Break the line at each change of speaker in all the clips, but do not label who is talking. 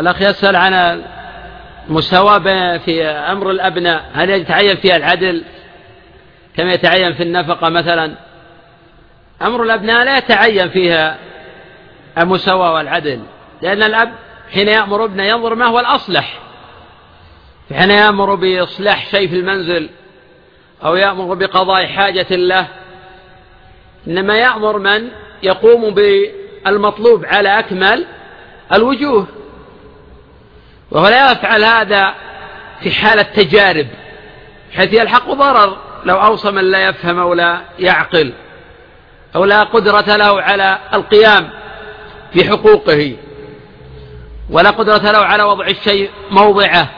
الأخ يسأل عن المساواة في أمر الأبناء هل يتعين فيها العدل كما يتعين في النفقة مثلا؟ أمر الأبناء لا يتعين فيها المساواة والعدل لأن الأب حين يأمر ابنه ينظر ما هو الأصلح. حين يأمر بإصلاح شيء في المنزل أو يأمر بقضاء حاجة له إنما يأمر من يقوم بالمطلوب على أكمل الوجوه. وهو لا يفعل هذا في حالة تجارب حيث يلحق ضرر لو أوصى من لا يفهم أو لا يعقل أو لا قدرة له على القيام بحقوقه ولا قدرة له على وضع الشيء موضعه.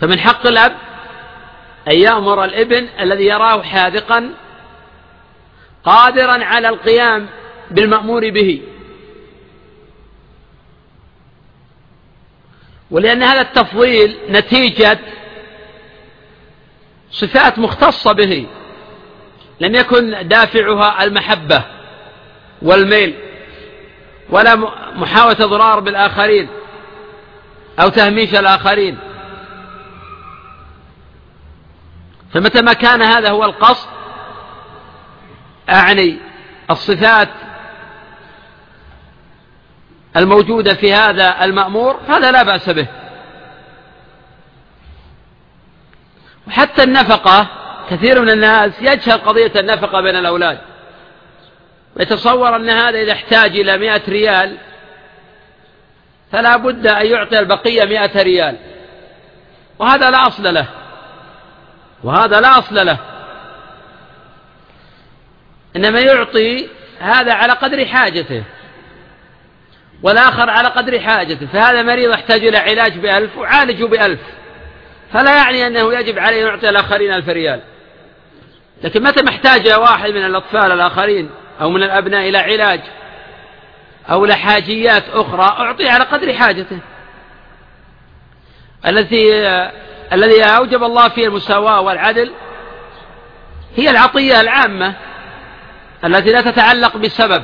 فمن حق الأب أن يأمر الابن الذي يراه حاذقا قادرا على القيام بالمأمور به. ولأن هذا التفضيل نتيجة صفات مختصة به. لم يكن دافعها المحبة والميل ولا محاولة إضرار بالآخرين أو تهميش الآخرين. فمتى ما كان هذا هو القصد أعني الصفات الموجودة في هذا المأمور هذا لا بأس به. وحتى النفقة كثير من الناس يجهل قضية النفقة بين الأولاد. ويتصور أن هذا إذا احتاج إلى مئة ريال فلا بد أن يعطي البقية مئة ريال. وهذا لا أصل له. وهذا لا أصل له. إنما يعطي هذا على قدر حاجته. والآخر على قدر حاجته فهذا مريض يحتاج إلى علاج بألف وعالجه بألف. فلا يعني أنه يجب عليه أن يعطي الآخرين ألف ريال. لكن متى محتاج واحد من الأطفال الآخرين أو من الأبناء إلى علاج أو لحاجيات أخرى أعطي على قدر حاجته. التي الذي أوجب الله فيه المساواة والعدل هي العطية العامة التي لا تتعلق بسبب.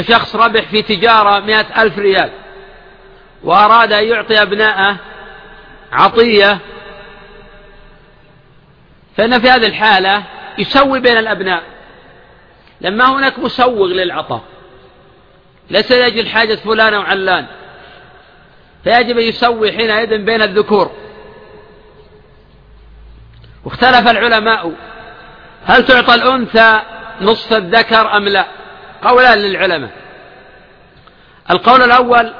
كشخص ربح في تجارة مئة ألف ريال وأراد أن يعطي أبناءه عطية فإن في هذه الحالة يسوي بين الأبناء. لما هناك مسوغ للعطاء ليس لأجل حاجة فلان أو علان فيجب أن يسوي حينئذ بين الذكور. واختلف العلماء هل تعطى الأنثى نصف الذكر أم لا؟ قولان للعلماء. القول الأول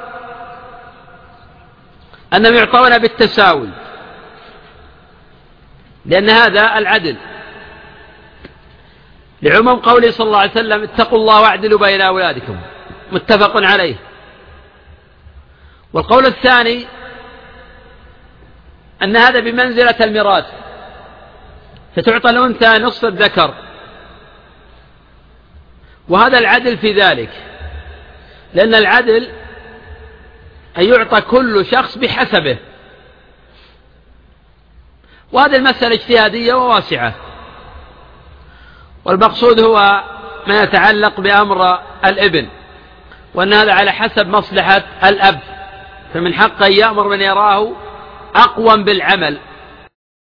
أنهم يعطون بالتساوي لأن هذا العدل. لعموم قوله صلى الله عليه وسلم اتقوا الله واعدلوا بين أولادكم. متفق عليه. والقول الثاني أن هذا بمنزلة الميراث فتعطى الأنثى نصف الذكر. وهذا العدل في ذلك. لأن العدل أن يعطى كل شخص بحسبه. وهذه المسألة اجتهادية وواسعة. والمقصود هو ما يتعلق بأمر الإبن. وأن هذا على حسب مصلحة الأب. فمن حقه أن يأمر من يراه أقوم بالعمل.